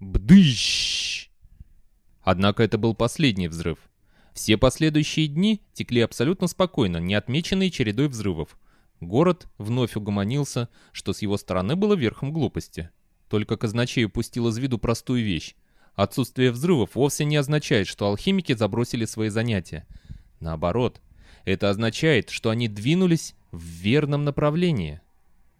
Бдыщ! Однако это был последний взрыв. Все последующие дни текли абсолютно спокойно, не отмеченные чередой взрывов. Город вновь угомонился, что с его стороны было верхом глупости. Только казначей упустил из виду простую вещь. Отсутствие взрывов вовсе не означает, что алхимики забросили свои занятия. Наоборот, это означает, что они двинулись в верном направлении.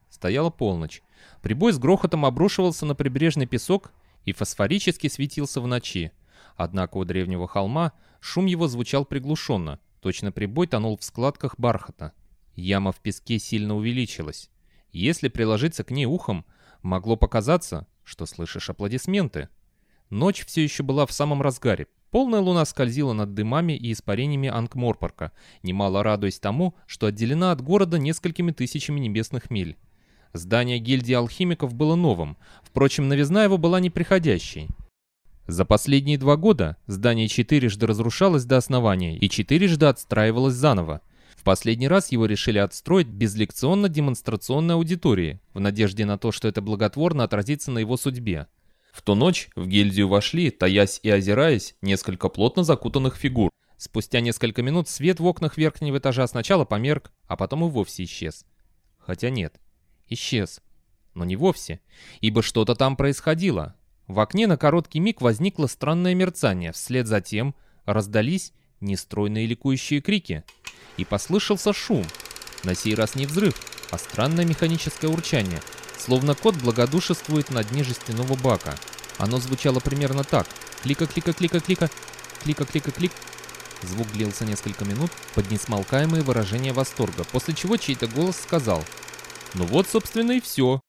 Стояла полночь. Прибой с грохотом обрушивался на прибрежный песок и фосфорически светился в ночи. Однако у древнего холма шум его звучал приглушенно, точно прибой тонул в складках бархата. Яма в песке сильно увеличилась. Если приложиться к ней ухом, могло показаться, что слышишь аплодисменты. Ночь все еще была в самом разгаре. Полная луна скользила над дымами и испарениями Ангморпорка, немало радуясь тому, что отделена от города несколькими тысячами небесных миль. Здание гильдии алхимиков было новым, впрочем, новизна его была неприходящей. За последние два года здание четырежды разрушалось до основания и четырежды отстраивалось заново. В последний раз его решили отстроить без лекционно-демонстрационной аудитории, в надежде на то, что это благотворно отразится на его судьбе. В ту ночь в гильдию вошли, таясь и озираясь, несколько плотно закутанных фигур. Спустя несколько минут свет в окнах верхнего этажа сначала померк, а потом и вовсе исчез. Хотя нет, исчез. Но не вовсе, ибо что-то там происходило. В окне на короткий миг возникло странное мерцание, вслед за тем раздались нестройные ликующие крики. И послышался шум. На сей раз не взрыв, а странное механическое урчание, словно кот благодушествует на дне жестяного бака. Оно звучало примерно так. Клика-клика-клика-клика, клика-клика-клик. Звук длился несколько минут под несмолкаемые выражения восторга, после чего чей-то голос сказал «Ну вот, собственно, и все.